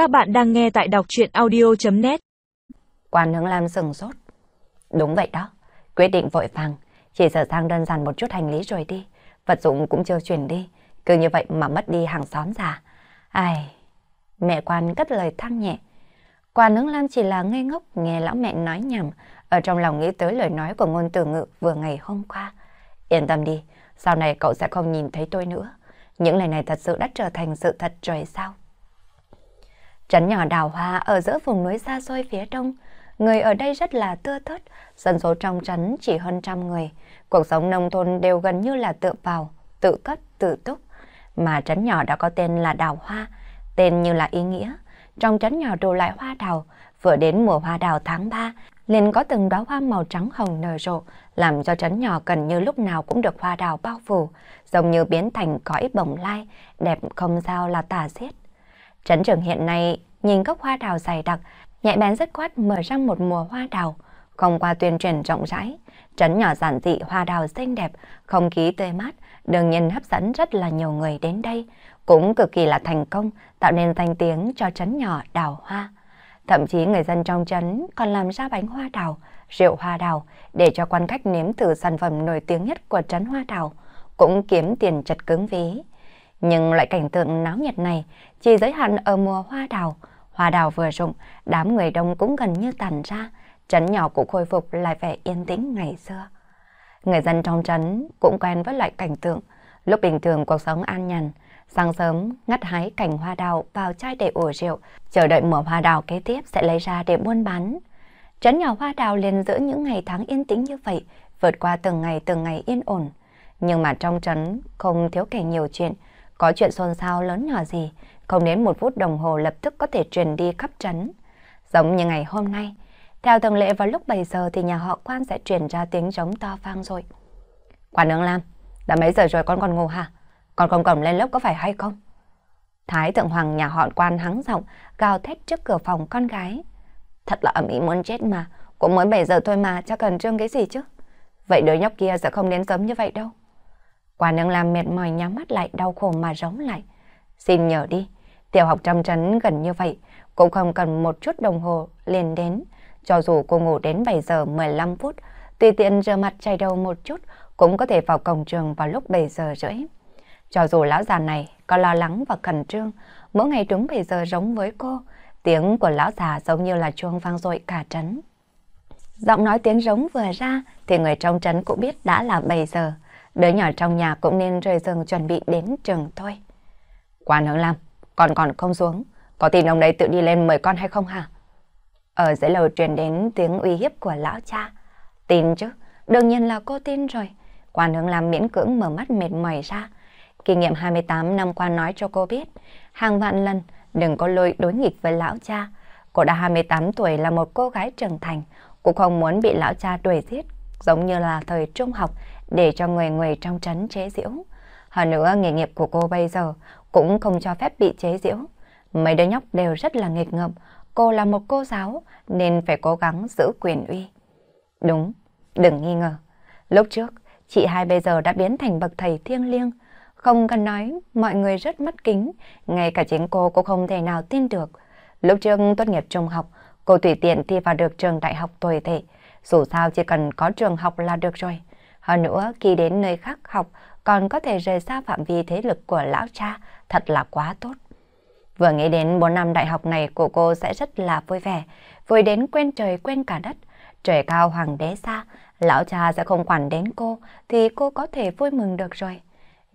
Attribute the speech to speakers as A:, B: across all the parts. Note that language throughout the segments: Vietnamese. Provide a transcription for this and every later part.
A: Các bạn đang nghe tại đọc chuyện audio.net
B: Quan hướng Lam sừng sốt. Đúng vậy đó, quyết định vội vàng, chỉ sợ sang đơn giản một chút hành lý rồi đi, vật dụng cũng chưa chuyển đi, cứ như vậy mà mất đi hàng xóm già. Ai... Mẹ quan cất lời thăng nhẹ. Quan hướng Lam chỉ là ngây ngốc nghe lão mẹ nói nhầm, ở trong lòng nghĩ tới lời nói của ngôn tử ngự vừa ngày hôm qua. Yên tâm đi, sau này cậu sẽ không nhìn thấy tôi nữa. Những lời này thật sự đã trở thành sự thật rồi sao? Trấn nhỏ đào hoa ở giữa vùng núi xa xôi phía đông. Người ở đây rất là tưa thớt, dân số trong trấn chỉ hơn trăm người. Cuộc sống nông thôn đều gần như là tự vào, tự cất, tự túc. Mà trấn nhỏ đã có tên là đào hoa, tên như là ý nghĩa. Trong trấn nhỏ đồ lại hoa đào, vừa đến mùa hoa đào tháng 3, liền có từng đóa hoa màu trắng hồng nở rộ, làm cho trấn nhỏ gần như lúc nào cũng được hoa đào bao phủ, giống như biến thành cõi bồng lai, đẹp không sao là tả xiết. Trấn trường hiện nay nhìn gốc hoa đào dày đặc, nhạy bén rất quát mở ra một mùa hoa đào. Không qua tuyên truyền rộng rãi, trấn nhỏ giản dị hoa đào xinh đẹp, không khí tươi mát, đương nhiên hấp dẫn rất là nhiều người đến đây, cũng cực kỳ là thành công, tạo nên danh tiếng cho trấn nhỏ đào hoa. Thậm chí người dân trong trấn còn làm ra bánh hoa đào, rượu hoa đào để cho quan khách nếm thử sản phẩm nổi tiếng nhất của trấn hoa đào, cũng kiếm tiền chật cứng ví. Nhưng loại cảnh tượng náo nhiệt này chỉ giới hạn ở mùa hoa đào. Hoa đào vừa rụng, đám người đông cũng gần như tàn ra, trấn nhỏ cũng khôi phục lại vẻ yên tĩnh ngày xưa. Người dân trong trấn cũng quen với loại cảnh tượng. Lúc bình thường cuộc sống an nhàn, sáng sớm ngắt hái cành hoa đào vào chai để ủ rượu, chờ đợi mùa hoa đào kế tiếp sẽ lấy ra để buôn bán. Trấn nhỏ hoa đào liền giữa những ngày tháng yên tĩnh như vậy, vượt qua từng ngày từng ngày yên ổn. Nhưng mà trong trấn không thiếu kẻ nhiều chuyện, có chuyện xôn xao lớn nhỏ gì, không đến một phút đồng hồ lập tức có thể truyền đi khắp trấn. Giống như ngày hôm nay, theo thường lệ vào lúc 7 giờ thì nhà họ quan sẽ truyền ra tiếng trống to vang rồi. Quan Nương Lam, đã mấy giờ rồi con còn ngủ hả? Con không cầm lên lớp có phải hay không? Thái thượng hoàng nhà họ quan hắng giọng, gào thét trước cửa phòng con gái. Thật là ẩm ý muốn chết mà, cũng mới 7 giờ thôi mà, chắc cần trương cái gì chứ? Vậy đứa nhóc kia sẽ không đến sớm như vậy đâu. Quả nương làm mệt mỏi nhắm mắt lại đau khổ mà rống lại. Xin nhờ đi, tiểu học trăm trấn gần như vậy, cũng không cần một chút đồng hồ liền đến. Cho dù cô ngủ đến 7 giờ 15 phút, tùy tiện rửa mặt chảy đầu một chút, cũng có thể vào cổng trường vào lúc 7 giờ rưỡi. Cho dù lão già này có lo lắng và khẩn trương, mỗi ngày đúng 7 giờ giống với cô, tiếng của lão già giống như là chuông vang dội cả trấn. Giọng nói tiếng giống vừa ra thì người trong trấn cũng biết đã là 7 giờ. Đứa nhỏ trong nhà cũng nên rời giường chuẩn bị đến trường thôi. Quan hướng Lam, con còn không xuống. Có tin ông đấy tự đi lên mời con hay không hả? Ở dưới lầu truyền đến tiếng uy hiếp của lão cha. Tin chứ, đương nhiên là cô tin rồi. Quan hướng Lam miễn cưỡng mở mắt mệt mỏi ra. Kinh nghiệm 28 năm qua nói cho cô biết, hàng vạn lần đừng có lôi đối nghịch với lão cha. Cô đã 28 tuổi là một cô gái trưởng thành, cũng không muốn bị lão cha đuổi giết, giống như là thời trung học để cho người người trong trấn chế giễu. Hơn nữa nghề nghiệp của cô bây giờ cũng không cho phép bị chế giễu. Mấy đứa nhóc đều rất là nghịch ngợm, cô là một cô giáo nên phải cố gắng giữ quyền uy. Đúng, đừng nghi ngờ. Lúc trước, chị hai bây giờ đã biến thành bậc thầy thiêng liêng. Không cần nói, mọi người rất mất kính, ngay cả chính cô cũng không thể nào tin được. Lúc trước tốt nghiệp trung học, cô tùy tiện thi vào được trường đại học tồi tệ. Dù sao chỉ cần có trường học là được rồi. Hơn nữa, khi đến nơi khác học, còn có thể rời xa phạm vi thế lực của lão cha, thật là quá tốt. Vừa nghĩ đến 4 năm đại học này của cô sẽ rất là vui vẻ, vui đến quên trời quên cả đất. Trời cao hoàng đế xa, lão cha sẽ không quản đến cô, thì cô có thể vui mừng được rồi.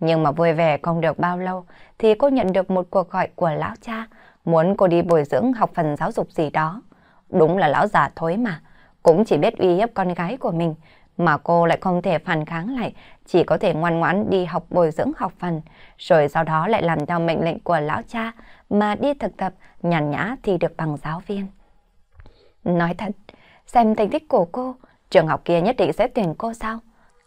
B: Nhưng mà vui vẻ không được bao lâu, thì cô nhận được một cuộc gọi của lão cha, muốn cô đi bồi dưỡng học phần giáo dục gì đó. Đúng là lão già thối mà, cũng chỉ biết uy hiếp con gái của mình, mà cô lại không thể phản kháng lại, chỉ có thể ngoan ngoãn đi học bồi dưỡng học phần, rồi sau đó lại làm theo mệnh lệnh của lão cha mà đi thực tập, nhàn nhã thì được bằng giáo viên. Nói thật, xem thành tích của cô, trường học kia nhất định sẽ tuyển cô sao?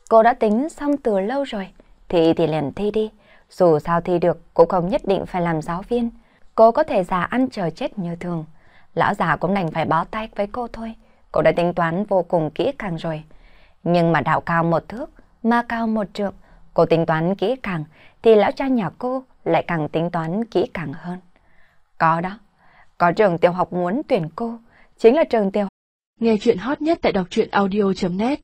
B: Cô đã tính xong từ lâu rồi, thì thì liền thi đi. Dù sao thi được, cũng không nhất định phải làm giáo viên. Cô có thể già ăn chờ chết như thường. Lão già cũng đành phải bó tay với cô thôi. Cô đã tính toán vô cùng kỹ càng rồi. Nhưng mà đạo cao một thước, ma cao một trượng, cô tính toán kỹ càng, thì lão cha nhà cô lại càng tính toán kỹ càng hơn. Có đó, Có trường tiểu học muốn tuyển cô, chính là trường tiểu học
A: Nghe chuyện hot nhất tại đọc truyện audio.net